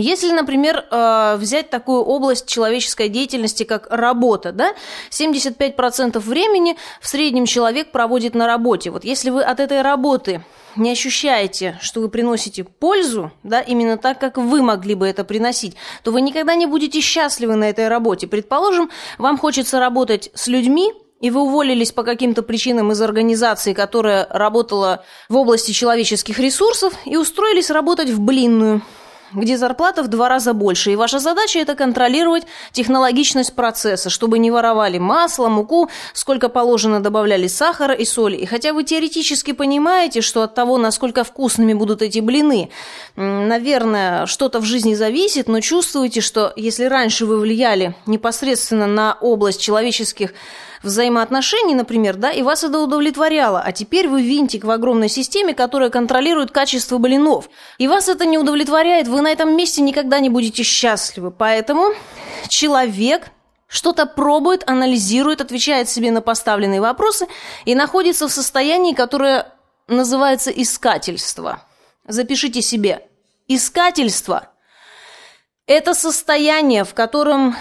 Если, например, э, взять такую область человеческой деятельности, как работа, да, 75% времени в среднем человек проводит на работе. Вот если вы от этой работы не ощущаете, что вы приносите пользу, да, именно так, как вы могли бы это приносить, то вы никогда не будете счастливы на этой работе. Предположим, вам хочется работать с людьми, и вы уволились по каким-то причинам из организации, которая работала в области человеческих ресурсов, и устроились работать в блинную – где зарплата в два раза больше, и ваша задача – это контролировать технологичность процесса, чтобы не воровали масло, муку, сколько положено добавляли сахара и соли. И хотя вы теоретически понимаете, что от того, насколько вкусными будут эти блины, наверное, что-то в жизни зависит, но чувствуете, что если раньше вы влияли непосредственно на область человеческих взаимоотношений, например, да, и вас это удовлетворяло, а теперь вы винтик в огромной системе, которая контролирует качество блинов, и вас это не удовлетворяет, вы на этом месте никогда не будете счастливы. Поэтому человек что-то пробует, анализирует, отвечает себе на поставленные вопросы и находится в состоянии, которое называется искательство. Запишите себе. Искательство – это состояние, в котором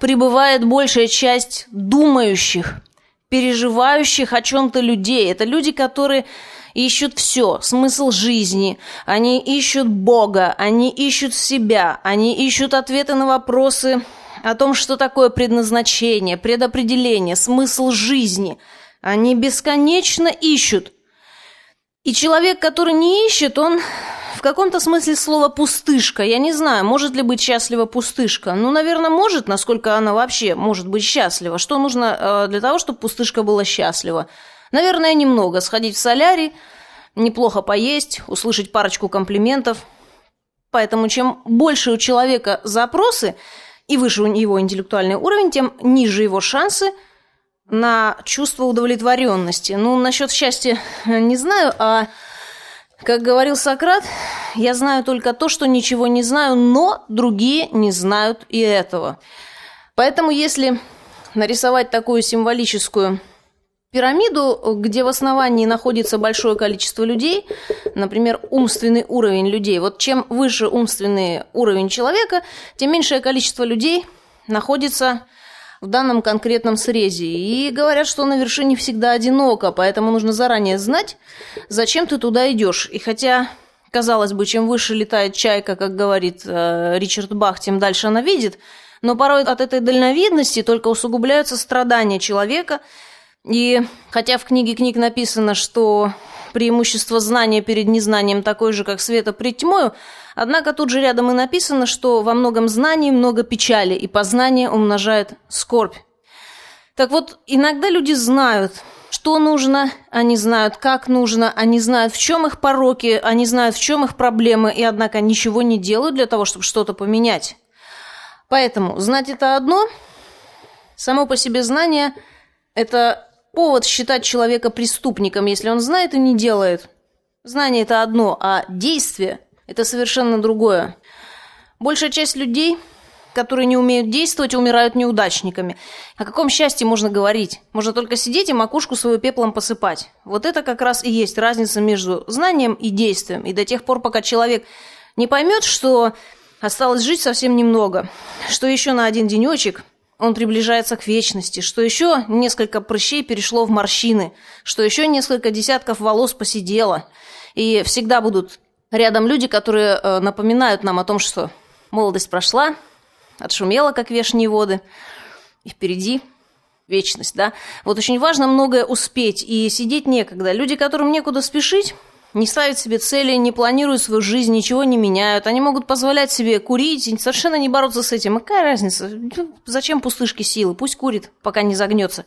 пребывает большая часть думающих, переживающих о чем-то людей. Это люди, которые ищут все, смысл жизни, они ищут Бога, они ищут себя, они ищут ответы на вопросы о том, что такое предназначение, предопределение, смысл жизни. Они бесконечно ищут. И человек, который не ищет, он в каком-то смысле слово «пустышка». Я не знаю, может ли быть счастлива пустышка. Ну, наверное, может, насколько она вообще может быть счастлива. Что нужно э, для того, чтобы пустышка была счастлива? Наверное, немного. Сходить в солярий, неплохо поесть, услышать парочку комплиментов. Поэтому чем больше у человека запросы и выше у него интеллектуальный уровень, тем ниже его шансы на чувство удовлетворенности. Ну, насчет счастья не знаю, а как говорил Сократ, я знаю только то, что ничего не знаю, но другие не знают и этого. Поэтому если нарисовать такую символическую пирамиду, где в основании находится большое количество людей, например, умственный уровень людей, вот чем выше умственный уровень человека, тем меньшее количество людей находится в данном конкретном срезе. И говорят, что на вершине всегда одиноко, поэтому нужно заранее знать, зачем ты туда идешь. И хотя, казалось бы, чем выше летает чайка, как говорит э, Ричард Бах, тем дальше она видит, но порой от этой дальновидности только усугубляются страдания человека. И хотя в книге книг написано, что преимущество знания перед незнанием такое же, как света пред тьмою, Однако тут же рядом и написано, что во многом знании много печали, и познание умножает скорбь. Так вот, иногда люди знают, что нужно, они знают, как нужно, они знают, в чем их пороки, они знают, в чем их проблемы, и однако ничего не делают для того, чтобы что-то поменять. Поэтому знать это одно, само по себе знание – это повод считать человека преступником, если он знает и не делает. Знание – это одно, а действие – это совершенно другое. Большая часть людей, которые не умеют действовать, умирают неудачниками. О каком счастье можно говорить? Можно только сидеть и макушку свою пеплом посыпать. Вот это как раз и есть разница между знанием и действием. И до тех пор, пока человек не поймет, что осталось жить совсем немного, что еще на один денечек он приближается к вечности, что еще несколько прыщей перешло в морщины, что еще несколько десятков волос посидело, и всегда будут Рядом люди, которые э, напоминают нам о том, что молодость прошла, отшумела, как вешние воды, и впереди вечность, да. Вот очень важно многое успеть, и сидеть некогда. Люди, которым некуда спешить, не ставят себе цели, не планируют свою жизнь, ничего не меняют. Они могут позволять себе курить, совершенно не бороться с этим. Какая разница? Зачем пустышки силы? Пусть курит, пока не загнется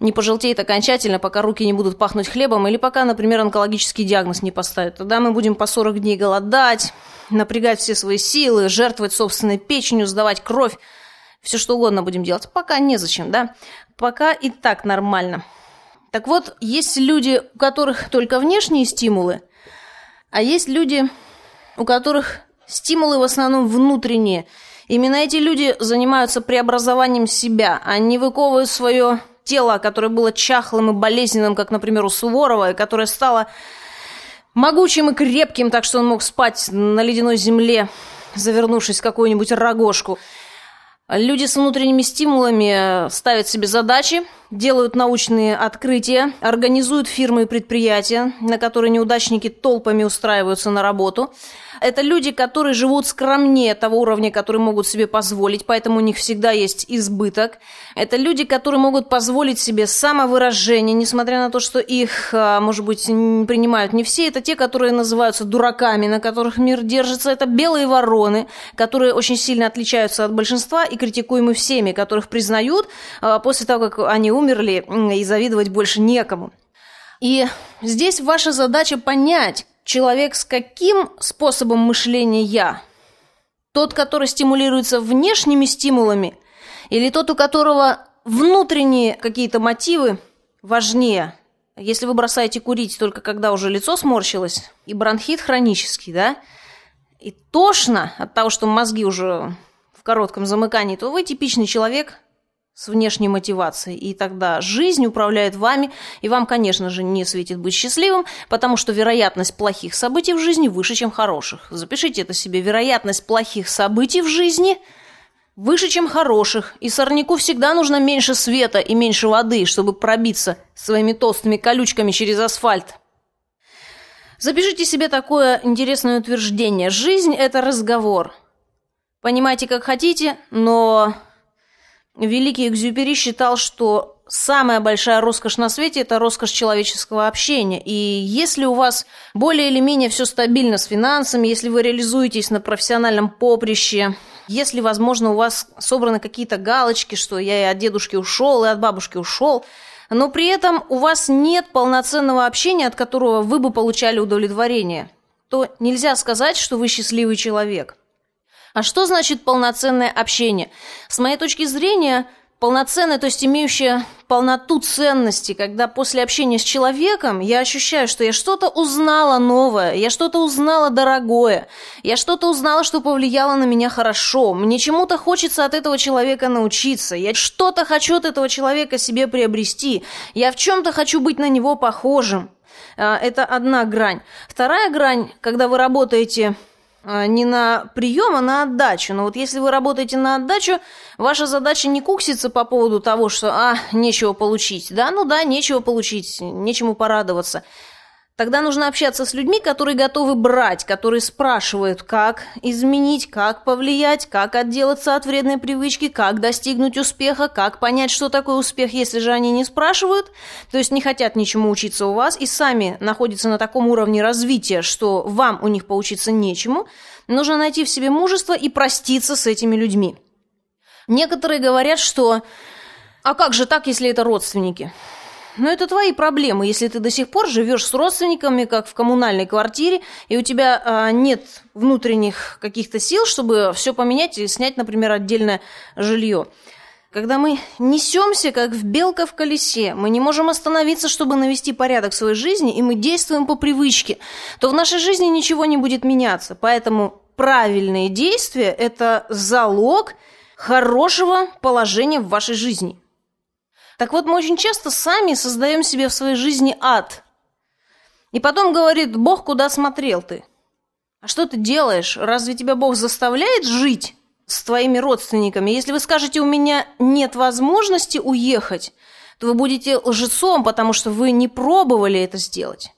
не пожелтеет окончательно, пока руки не будут пахнуть хлебом, или пока, например, онкологический диагноз не поставят. Тогда мы будем по 40 дней голодать, напрягать все свои силы, жертвовать собственной печенью, сдавать кровь. Все что угодно будем делать. Пока незачем, да? Пока и так нормально. Так вот, есть люди, у которых только внешние стимулы, а есть люди, у которых стимулы в основном внутренние. Именно эти люди занимаются преобразованием себя. Они выковывают свое тело, которое было чахлым и болезненным, как, например, у Суворова, и которое стало могучим и крепким, так что он мог спать на ледяной земле завернувшись в какую-нибудь рогожку. Люди с внутренними стимулами ставят себе задачи, делают научные открытия, организуют фирмы и предприятия, на которые неудачники толпами устраиваются на работу – это люди, которые живут скромнее того уровня, который могут себе позволить, поэтому у них всегда есть избыток. Это люди, которые могут позволить себе самовыражение, несмотря на то, что их, а, может быть, принимают не все. Это те, которые называются дураками, на которых мир держится. Это белые вороны, которые очень сильно отличаются от большинства и критикуемы всеми, которых признают а, после того, как они умерли, и завидовать больше некому. И здесь ваша задача понять, человек с каким способом мышления я? Тот, который стимулируется внешними стимулами, или тот, у которого внутренние какие-то мотивы важнее? Если вы бросаете курить только когда уже лицо сморщилось, и бронхит хронический, да, и тошно от того, что мозги уже в коротком замыкании, то вы типичный человек – с внешней мотивацией. И тогда жизнь управляет вами, и вам, конечно же, не светит быть счастливым, потому что вероятность плохих событий в жизни выше, чем хороших. Запишите это себе. Вероятность плохих событий в жизни выше, чем хороших. И сорняку всегда нужно меньше света и меньше воды, чтобы пробиться своими толстыми колючками через асфальт. Запишите себе такое интересное утверждение. Жизнь – это разговор. Понимайте, как хотите, но Великий Экзюпери считал, что самая большая роскошь на свете – это роскошь человеческого общения. И если у вас более или менее все стабильно с финансами, если вы реализуетесь на профессиональном поприще, если, возможно, у вас собраны какие-то галочки, что я и от дедушки ушел, и от бабушки ушел, но при этом у вас нет полноценного общения, от которого вы бы получали удовлетворение, то нельзя сказать, что вы счастливый человек. А что значит полноценное общение? С моей точки зрения, полноценное, то есть имеющее полноту ценности, когда после общения с человеком я ощущаю, что я что-то узнала новое, я что-то узнала дорогое, я что-то узнала, что повлияло на меня хорошо, мне чему-то хочется от этого человека научиться, я что-то хочу от этого человека себе приобрести, я в чем-то хочу быть на него похожим. А, это одна грань. Вторая грань, когда вы работаете не на прием, а на отдачу. Но вот если вы работаете на отдачу, ваша задача не кукситься по поводу того, что, а, нечего получить. Да, ну да, нечего получить, нечему порадоваться. Тогда нужно общаться с людьми, которые готовы брать, которые спрашивают, как изменить, как повлиять, как отделаться от вредной привычки, как достигнуть успеха, как понять, что такое успех, если же они не спрашивают, то есть не хотят ничему учиться у вас и сами находятся на таком уровне развития, что вам у них поучиться нечему, нужно найти в себе мужество и проститься с этими людьми. Некоторые говорят, что «а как же так, если это родственники?» Но это твои проблемы, если ты до сих пор живешь с родственниками, как в коммунальной квартире, и у тебя а, нет внутренних каких-то сил, чтобы все поменять и снять, например, отдельное жилье. Когда мы несемся, как в белка в колесе, мы не можем остановиться, чтобы навести порядок в своей жизни, и мы действуем по привычке, то в нашей жизни ничего не будет меняться. Поэтому правильные действия – это залог хорошего положения в вашей жизни. Так вот, мы очень часто сами создаем себе в своей жизни ад. И потом говорит, Бог, куда смотрел ты? А что ты делаешь? Разве тебя Бог заставляет жить с твоими родственниками? Если вы скажете, у меня нет возможности уехать, то вы будете лжецом, потому что вы не пробовали это сделать.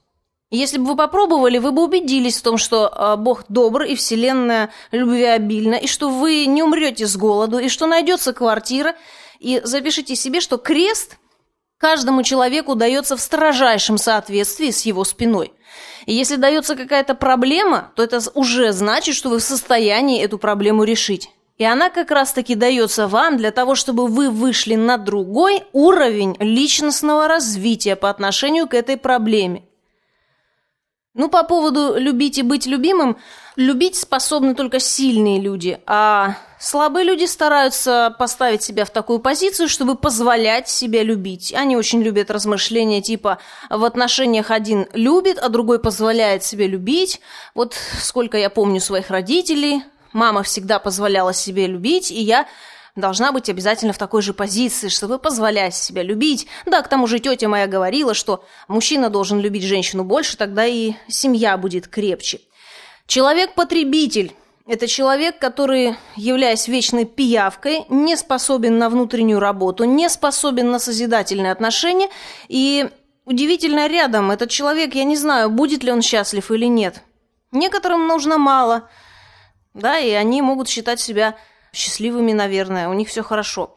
Если бы вы попробовали, вы бы убедились в том, что э, Бог добр и Вселенная любвеобильна, и что вы не умрете с голоду, и что найдется квартира, и запишите себе, что крест каждому человеку дается в строжайшем соответствии с его спиной. И если дается какая-то проблема, то это уже значит, что вы в состоянии эту проблему решить. И она как раз-таки дается вам для того, чтобы вы вышли на другой уровень личностного развития по отношению к этой проблеме. Ну, по поводу любить и быть любимым, любить способны только сильные люди, а слабые люди стараются поставить себя в такую позицию, чтобы позволять себя любить. Они очень любят размышления типа в отношениях один любит, а другой позволяет себе любить. Вот сколько я помню своих родителей, мама всегда позволяла себе любить, и я должна быть обязательно в такой же позиции, чтобы позволять себя любить. Да, к тому же тетя моя говорила, что мужчина должен любить женщину больше, тогда и семья будет крепче. Человек-потребитель Это человек, который, являясь вечной пиявкой, не способен на внутреннюю работу, не способен на созидательные отношения. И удивительно рядом этот человек, я не знаю, будет ли он счастлив или нет. Некоторым нужно мало, да, и они могут считать себя счастливыми, наверное, у них все хорошо.